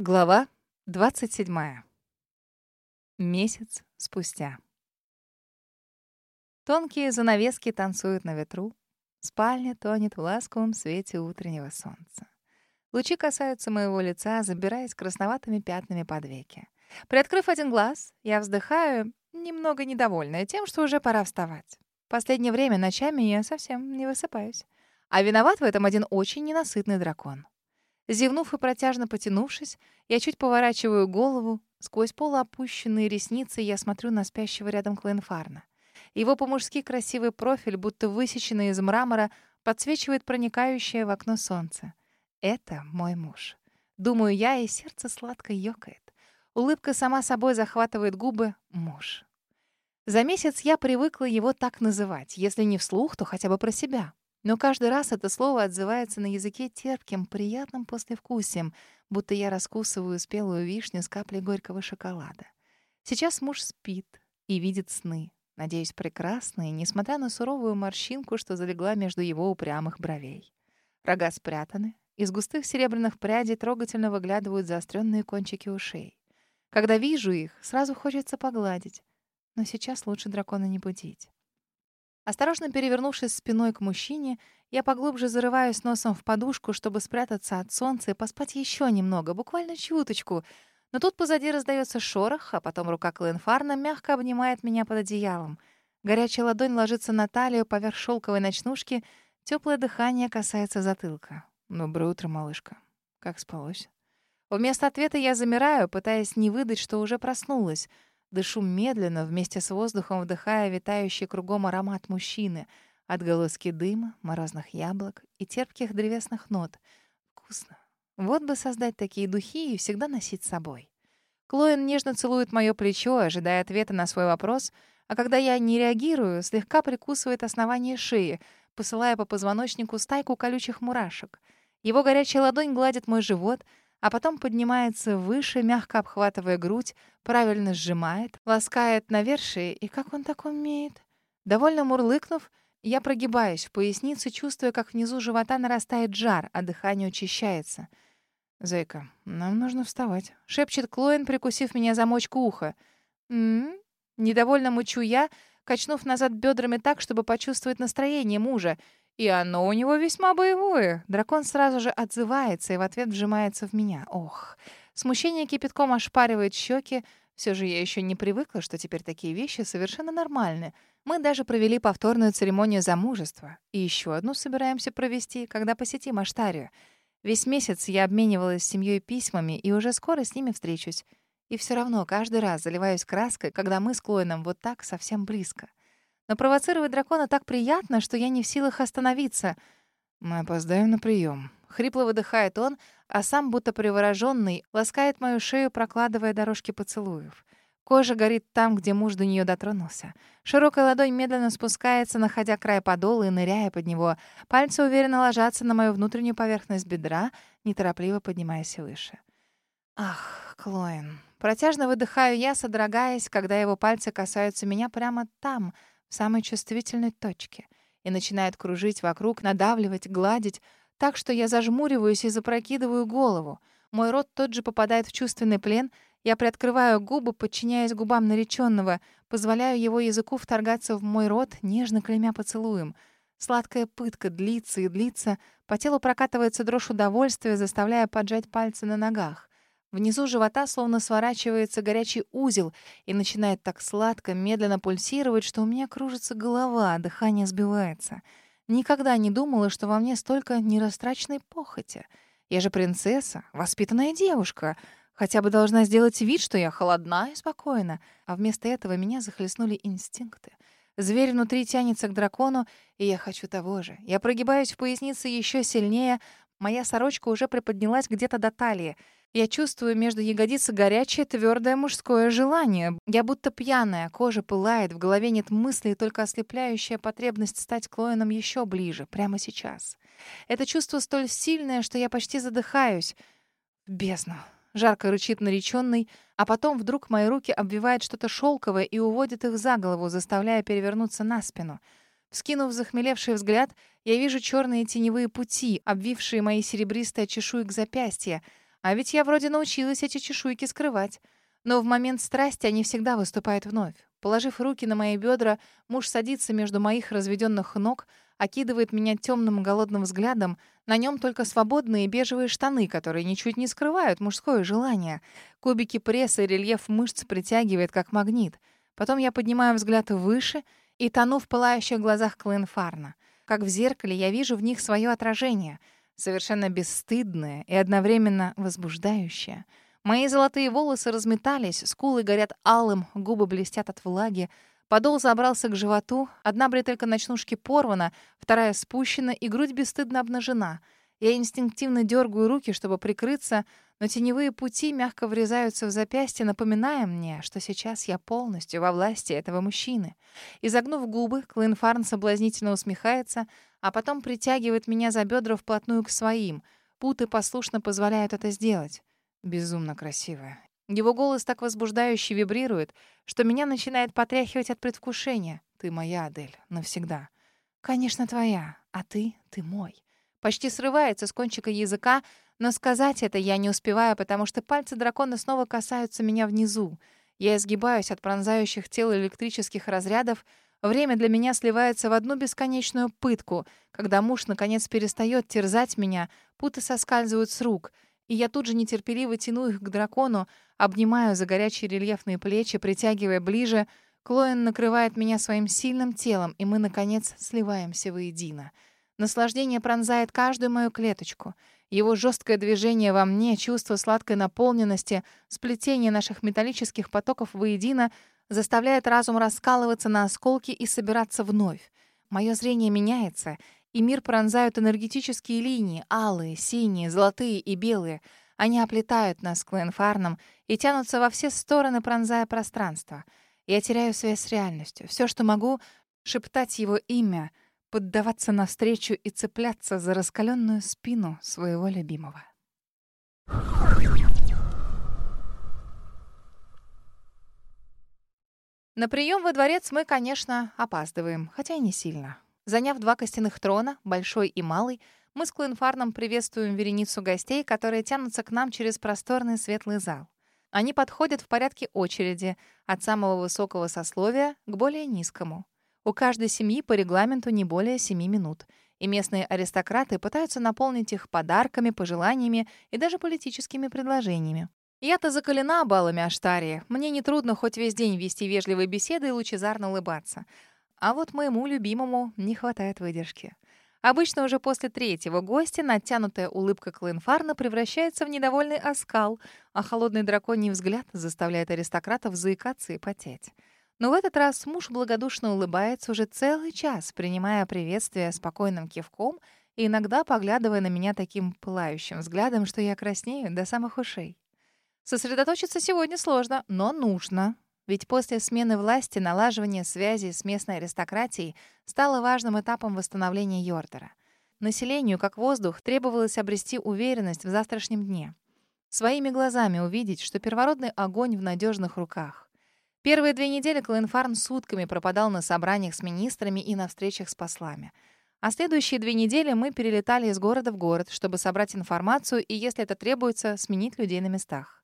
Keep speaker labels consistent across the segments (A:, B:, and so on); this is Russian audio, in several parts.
A: Глава 27. Месяц спустя. Тонкие занавески танцуют на ветру. Спальня тонет в ласковом свете утреннего солнца. Лучи касаются моего лица, забираясь красноватыми пятнами под веки. Приоткрыв один глаз, я вздыхаю, немного недовольная тем, что уже пора вставать. Последнее время ночами я совсем не высыпаюсь. А виноват в этом один очень ненасытный дракон. Зевнув и протяжно потянувшись, я чуть поворачиваю голову. Сквозь полуопущенные ресницы я смотрю на спящего рядом Клейнфарна. Его по-мужски красивый профиль, будто высеченный из мрамора, подсвечивает проникающее в окно солнце. Это мой муж. Думаю я, и сердце сладко ёкает. Улыбка сама собой захватывает губы. Муж. За месяц я привыкла его так называть, если не вслух, то хотя бы про себя. Но каждый раз это слово отзывается на языке терпким, приятным послевкусием, будто я раскусываю спелую вишню с каплей горького шоколада. Сейчас муж спит и видит сны, надеюсь, прекрасные, несмотря на суровую морщинку, что залегла между его упрямых бровей. Рога спрятаны, из густых серебряных прядей трогательно выглядывают заостренные кончики ушей. Когда вижу их, сразу хочется погладить, но сейчас лучше дракона не будить. Осторожно перевернувшись спиной к мужчине, я поглубже зарываюсь носом в подушку, чтобы спрятаться от солнца и поспать еще немного, буквально чуточку. Но тут позади раздается шорох, а потом рука Клоенфарна мягко обнимает меня под одеялом. Горячая ладонь ложится на талию поверх шелковой ночнушки, теплое дыхание касается затылка. «Доброе утро, малышка. Как спалось?» Вместо ответа я замираю, пытаясь не выдать, что уже проснулась — Дышу медленно, вместе с воздухом вдыхая витающий кругом аромат мужчины, отголоски дыма, морозных яблок и терпких древесных нот. Вкусно. Вот бы создать такие духи и всегда носить с собой. Клоен нежно целует мое плечо, ожидая ответа на свой вопрос, а когда я не реагирую, слегка прикусывает основание шеи, посылая по позвоночнику стайку колючих мурашек. Его горячая ладонь гладит мой живот — а потом поднимается выше, мягко обхватывая грудь, правильно сжимает, ласкает навершие, и как он так умеет? Довольно мурлыкнув, я прогибаюсь в пояснице, чувствуя, как внизу живота нарастает жар, а дыхание учащается. «Зайка, нам нужно вставать», — шепчет Клоин, прикусив меня замочку уха. «М-м-м?» Недовольно мучу я, качнув назад бедрами так, чтобы почувствовать настроение мужа — и оно у него весьма боевое. Дракон сразу же отзывается и в ответ вжимается в меня. Ох, смущение кипятком ошпаривает щеки. Все же я еще не привыкла, что теперь такие вещи совершенно нормальны. Мы даже провели повторную церемонию замужества. И еще одну собираемся провести, когда посетим Аштарию. Весь месяц я обменивалась с семьей письмами и уже скоро с ними встречусь. И все равно каждый раз заливаюсь краской, когда мы с Клоином вот так совсем близко. Но провоцировать дракона так приятно, что я не в силах остановиться. «Мы опоздаем на прием. Хрипло выдыхает он, а сам, будто привороженный, ласкает мою шею, прокладывая дорожки поцелуев. Кожа горит там, где муж до нее дотронулся. Широкая ладонь медленно спускается, находя край подола и ныряя под него. Пальцы уверенно ложатся на мою внутреннюю поверхность бедра, неторопливо поднимаясь выше. Ах, Клоин. Протяжно выдыхаю я, содрогаясь, когда его пальцы касаются меня прямо там — в самой чувствительной точке, и начинает кружить вокруг, надавливать, гладить, так что я зажмуриваюсь и запрокидываю голову. Мой рот тот же попадает в чувственный плен, я приоткрываю губы, подчиняясь губам нареченного, позволяю его языку вторгаться в мой рот, нежно клеймя поцелуем. Сладкая пытка длится и длится, по телу прокатывается дрожь удовольствия, заставляя поджать пальцы на ногах. Внизу живота словно сворачивается горячий узел и начинает так сладко, медленно пульсировать, что у меня кружится голова, дыхание сбивается. Никогда не думала, что во мне столько нерастраченной похоти. Я же принцесса, воспитанная девушка. Хотя бы должна сделать вид, что я холодна и спокойна. А вместо этого меня захлестнули инстинкты. Зверь внутри тянется к дракону, и я хочу того же. Я прогибаюсь в пояснице еще сильнее. Моя сорочка уже приподнялась где-то до талии — я чувствую между ягодиц горячее, твердое мужское желание. Я будто пьяная, кожа пылает, в голове нет мыслей, только ослепляющая потребность стать Клоином еще ближе, прямо сейчас. Это чувство столь сильное, что я почти задыхаюсь. Бездну. Жарко рычит нареченный, а потом вдруг мои руки обвивают что-то шелковое и уводят их за голову, заставляя перевернуться на спину. Вскинув захмелевший взгляд, я вижу черные теневые пути, обвившие мои серебристые чешуек запястья — А ведь я вроде научилась эти чешуйки скрывать. Но в момент страсти они всегда выступают вновь. Положив руки на мои бедра, муж садится между моих разведенных ног, окидывает меня темным голодным взглядом. На нем только свободные бежевые штаны, которые ничуть не скрывают мужское желание. Кубики пресса и рельеф мышц притягивает, как магнит. Потом я поднимаю взгляд выше и тону в пылающих глазах Клинфарна. Как в зеркале я вижу в них свое отражение, совершенно бесстыдное и одновременно возбуждающее — Мои золотые волосы разметались, скулы горят алым, губы блестят от влаги. Подол забрался к животу, одна бретелька ночнушки порвана, вторая спущена, и грудь бесстыдно обнажена. Я инстинктивно дергаю руки, чтобы прикрыться, но теневые пути мягко врезаются в запястье, напоминая мне, что сейчас я полностью во власти этого мужчины. Изогнув губы, Клинфарн соблазнительно усмехается, а потом притягивает меня за бедра вплотную к своим. Путы послушно позволяют это сделать. Безумно красивая. Его голос так возбуждающе вибрирует, что меня начинает потряхивать от предвкушения. Ты моя, Адель, навсегда. Конечно, твоя, а ты — ты мой. Почти срывается с кончика языка, но сказать это я не успеваю, потому что пальцы дракона снова касаются меня внизу. Я изгибаюсь от пронзающих тел электрических разрядов. Время для меня сливается в одну бесконечную пытку. Когда муж наконец перестает терзать меня, путы соскальзывают с рук — и я тут же нетерпеливо тяну их к дракону, обнимаю за горячие рельефные плечи, притягивая ближе. Клоэн накрывает меня своим сильным телом, и мы, наконец, сливаемся воедино. Наслаждение пронзает каждую мою клеточку. Его жесткое движение во мне, чувство сладкой наполненности, сплетение наших металлических потоков воедино заставляет разум раскалываться на осколки и собираться вновь. Мое зрение меняется — и мир пронзают энергетические линии, алые, синие, золотые и белые. Они оплетают нас Клэнфарном и тянутся во все стороны, пронзая пространство. Я теряю связь с реальностью. Все, что могу, шептать его имя, поддаваться навстречу и цепляться за раскаленную спину своего любимого. На прием во дворец мы, конечно, опаздываем, хотя и не сильно. Заняв два костяных трона, большой и малый, мы с Клинфарном приветствуем вереницу гостей, которые тянутся к нам через просторный светлый зал. Они подходят в порядке очереди, от самого высокого сословия к более низкому. У каждой семьи по регламенту не более семи минут, и местные аристократы пытаются наполнить их подарками, пожеланиями и даже политическими предложениями. Я-то закалена баллами Аштарии. Мне нетрудно хоть весь день вести вежливые беседы и лучезарно улыбаться. А вот моему любимому не хватает выдержки. Обычно уже после третьего гостя натянутая улыбка Клинфарна превращается в недовольный оскал, а холодный драконий взгляд заставляет аристократов заикаться и потеть. Но в этот раз муж благодушно улыбается уже целый час, принимая приветствие спокойным кивком и иногда поглядывая на меня таким пылающим взглядом, что я краснею до самых ушей. Сосредоточиться сегодня сложно, но нужно. Ведь после смены власти налаживание связи с местной аристократией стало важным этапом восстановления Йордера. Населению, как воздух, требовалось обрести уверенность в завтрашнем дне. Своими глазами увидеть, что первородный огонь в надежных руках. Первые две недели Клинфарн сутками пропадал на собраниях с министрами и на встречах с послами. А следующие две недели мы перелетали из города в город, чтобы собрать информацию и, если это требуется, сменить людей на местах.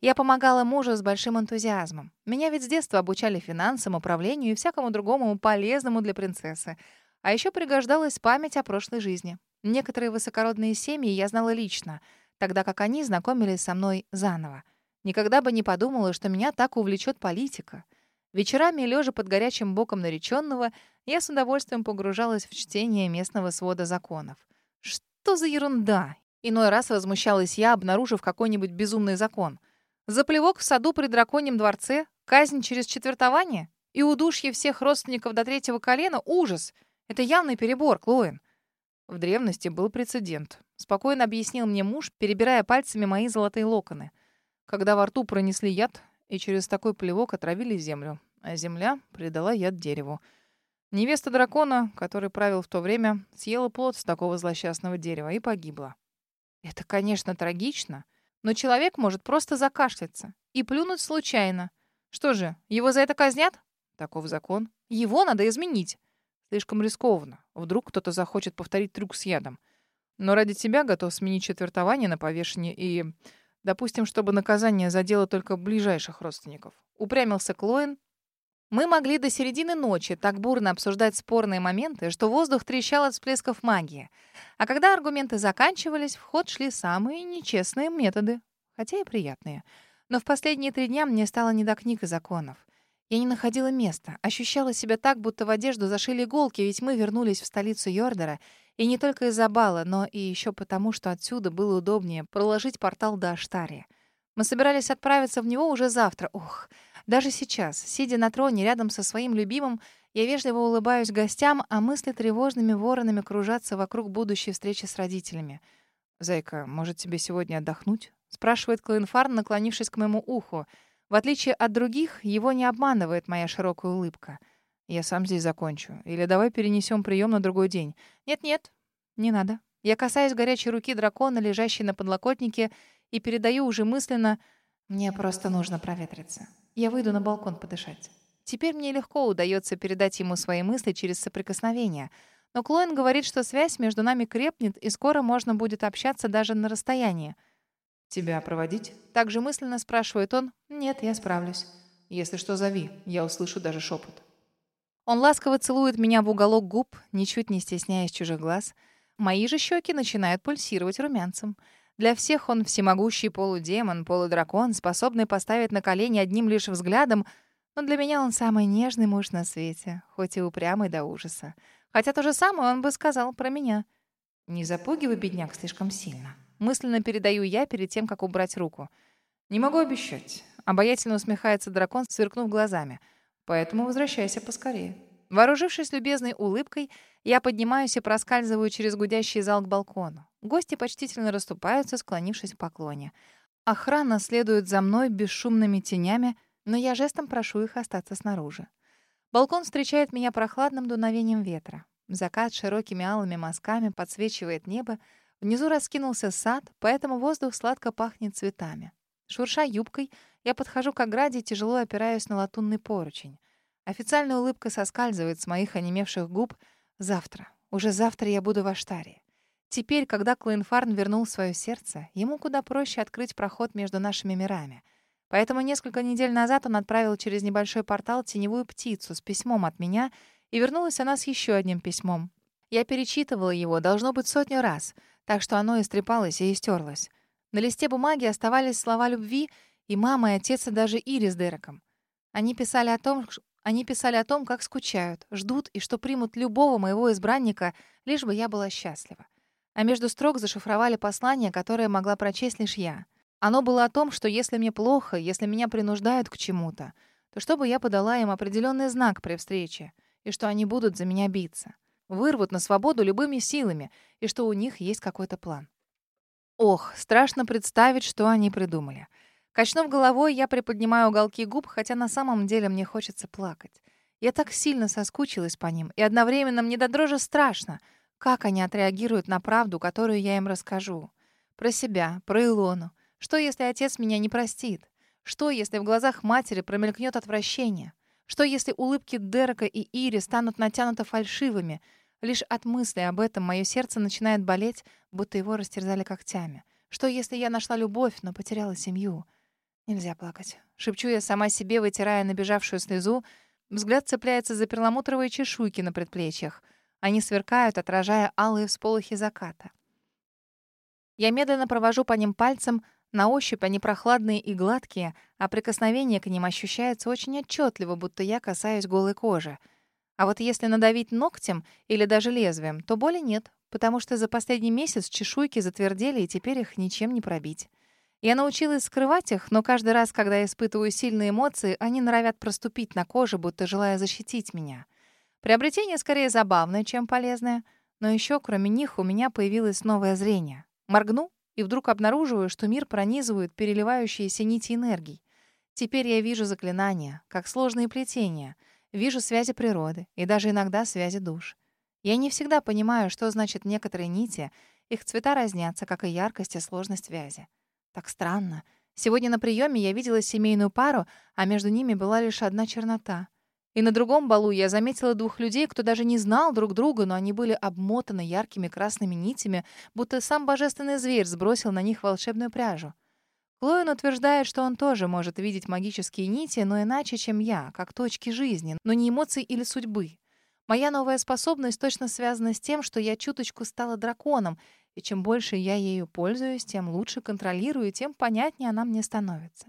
A: Я помогала мужу с большим энтузиазмом. Меня ведь с детства обучали финансам, управлению и всякому другому полезному для принцессы. А еще пригождалась память о прошлой жизни. Некоторые высокородные семьи я знала лично, тогда как они знакомились со мной заново. Никогда бы не подумала, что меня так увлечет политика. Вечерами, лежа под горячим боком нареченного, я с удовольствием погружалась в чтение местного свода законов. Что за ерунда? Иной раз возмущалась я, обнаружив какой-нибудь безумный закон — Заплевок в саду при драконьем дворце, казнь через четвертование и удушье всех родственников до третьего колена — ужас. Это явный перебор, Клоин. В древности был прецедент. Спокойно объяснил мне муж, перебирая пальцами мои золотые локоны. Когда во рту пронесли яд, и через такой плевок отравили землю, а земля придала яд дереву. Невеста дракона, который правил в то время, съела плод с такого злосчастного дерева и погибла. Это, конечно, трагично, но человек может просто закашляться и плюнуть случайно. Что же, его за это казнят? Таков закон. Его надо изменить. Слишком рискованно. Вдруг кто-то захочет повторить трюк с ядом.
B: Но ради тебя готов сменить четвертование на повешение и... Допустим, чтобы наказание задело только ближайших родственников. Упрямился Клоин. Мы могли до середины ночи так бурно обсуждать спорные моменты, что воздух трещал от всплесков магии. А когда аргументы заканчивались, в ход шли самые нечестные методы, хотя и приятные. Но в последние три дня мне стало не до книг и законов. Я не находила места, ощущала себя так, будто в одежду зашили иголки, ведь мы вернулись в столицу Йордера, и не только из-за бала, но и еще потому, что отсюда было удобнее проложить портал до Аштария. Мы собирались отправиться в него уже завтра. Ух, даже сейчас, сидя на троне рядом со своим любимым, я вежливо улыбаюсь гостям, а мысли тревожными воронами кружатся вокруг будущей встречи с родителями. «Зайка, может, тебе сегодня отдохнуть?» — спрашивает Клоенфарн, наклонившись к моему уху — в отличие от других, его не обманывает моя широкая улыбка. Я сам здесь закончу. Или давай перенесем прием на другой день. Нет-нет, не надо. Я касаюсь горячей руки дракона, лежащей на подлокотнике, и передаю уже мысленно «Мне просто нужно проветриться. Я выйду на балкон подышать». Теперь мне легко удается передать ему свои мысли через соприкосновение. Но Клоин говорит, что связь между нами крепнет, и скоро можно будет общаться даже на расстоянии.
C: «Тебя проводить?»
B: Также мысленно спрашивает он.
A: «Нет, я справлюсь».
C: «Если что, зови. Я услышу даже шепот».
B: Он ласково целует меня в уголок губ, ничуть не стесняясь чужих глаз. Мои же щеки начинают пульсировать румянцем. Для всех он всемогущий полудемон, полудракон, способный поставить на колени одним лишь взглядом, но для меня он самый нежный муж на свете, хоть и упрямый до ужаса. Хотя то же самое он бы сказал про меня.
A: «Не запугивай бедняк слишком сильно»,
B: Мысленно передаю я перед тем, как убрать руку.
C: «Не могу обещать».
B: Обаятельно усмехается дракон, сверкнув глазами.
C: «Поэтому возвращайся поскорее».
B: Вооружившись любезной улыбкой, я поднимаюсь и проскальзываю через гудящий зал к балкону. Гости почтительно расступаются, склонившись в поклоне. Охрана следует за мной бесшумными тенями, но я жестом прошу их остаться снаружи. Балкон встречает меня прохладным дуновением ветра. Закат широкими алыми мазками подсвечивает небо, Внизу раскинулся сад, поэтому воздух сладко пахнет цветами. Шурша юбкой, я подхожу к ограде и тяжело опираюсь на латунный поручень. Официальная улыбка соскальзывает с моих онемевших губ. Завтра, уже завтра я буду в Аштаре. Теперь, когда Клоенфарн вернул свое сердце, ему куда проще открыть проход между нашими мирами. Поэтому несколько недель назад он отправил через небольшой портал теневую птицу с письмом от меня, и вернулась она с еще одним письмом. Я перечитывала его, должно быть, сотню раз — так что оно истрепалось и истерлось. На листе бумаги оставались слова любви и мама, и отец, и даже Ири с Дереком. Они писали о том, они писали о том, как скучают, ждут и что примут любого моего избранника, лишь бы я была счастлива. А между строк зашифровали послание, которое могла прочесть лишь я. Оно было о том, что если мне плохо, если меня принуждают к чему-то, то чтобы я подала им определенный знак при встрече, и что они будут за меня биться вырвут на свободу любыми силами, и что у них есть какой-то план. Ох, страшно представить, что они придумали. Качнув головой, я приподнимаю уголки губ, хотя на самом деле мне хочется плакать. Я так сильно соскучилась по ним, и одновременно мне до дрожи страшно, как они отреагируют на правду, которую я им расскажу. Про себя, про Илону. Что, если отец меня не простит? Что, если в глазах матери промелькнет отвращение? Что, если улыбки Дерека и Ири станут натянуто фальшивыми? Лишь от мысли об этом мое сердце начинает болеть, будто его растерзали когтями. Что, если я нашла любовь, но потеряла семью? Нельзя плакать. Шепчу я сама себе, вытирая набежавшую слезу. Взгляд цепляется за перламутровые чешуйки на предплечьях. Они сверкают, отражая алые всполохи заката. Я медленно провожу по ним пальцем, на ощупь они прохладные и гладкие, а прикосновение к ним ощущается очень отчетливо, будто я касаюсь голой кожи. А вот если надавить ногтем или даже лезвием, то боли нет, потому что за последний месяц чешуйки затвердели, и теперь их ничем не пробить. Я научилась скрывать их, но каждый раз, когда я испытываю сильные эмоции, они норовят проступить на коже, будто желая защитить меня. Приобретение скорее забавное, чем полезное, но еще, кроме них, у меня появилось новое зрение. Моргну и вдруг обнаруживаю, что мир пронизывают переливающиеся нити энергий. Теперь я вижу заклинания, как сложные плетения — Вижу связи природы и даже иногда связи душ. Я не всегда понимаю, что значит некоторые нити. Их цвета разнятся, как и яркость и сложность связи. Так странно. Сегодня на приеме я видела семейную пару, а между ними была лишь одна чернота. И на другом балу я заметила двух людей, кто даже не знал друг друга, но они были обмотаны яркими красными нитями, будто сам божественный зверь сбросил на них волшебную пряжу. Клоин утверждает, что он тоже может видеть магические нити, но иначе, чем я, как точки жизни, но не эмоций или судьбы. Моя новая способность точно связана с тем, что я чуточку стала драконом, и чем больше я ею пользуюсь, тем лучше контролирую, тем понятнее она мне становится.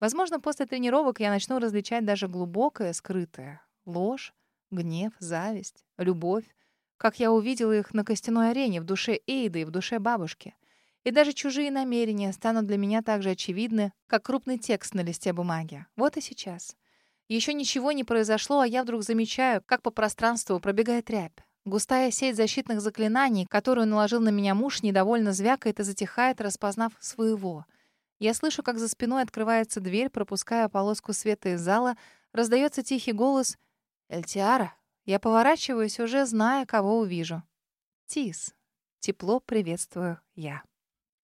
B: Возможно, после тренировок я начну различать даже глубокое, скрытое. Ложь, гнев, зависть, любовь. Как я увидела их на костяной арене в душе Эйды и в душе бабушки. И даже чужие намерения станут для меня так же очевидны, как крупный текст на листе бумаги. Вот и сейчас. Еще ничего не произошло, а я вдруг замечаю, как по пространству пробегает рябь. Густая сеть защитных заклинаний, которую наложил на меня муж, недовольно звякает и затихает, распознав своего — я слышу, как за спиной открывается дверь, пропуская полоску света из зала. Раздается тихий голос «Эльтиара». Я поворачиваюсь, уже зная, кого увижу. «Тис». Тепло приветствую я.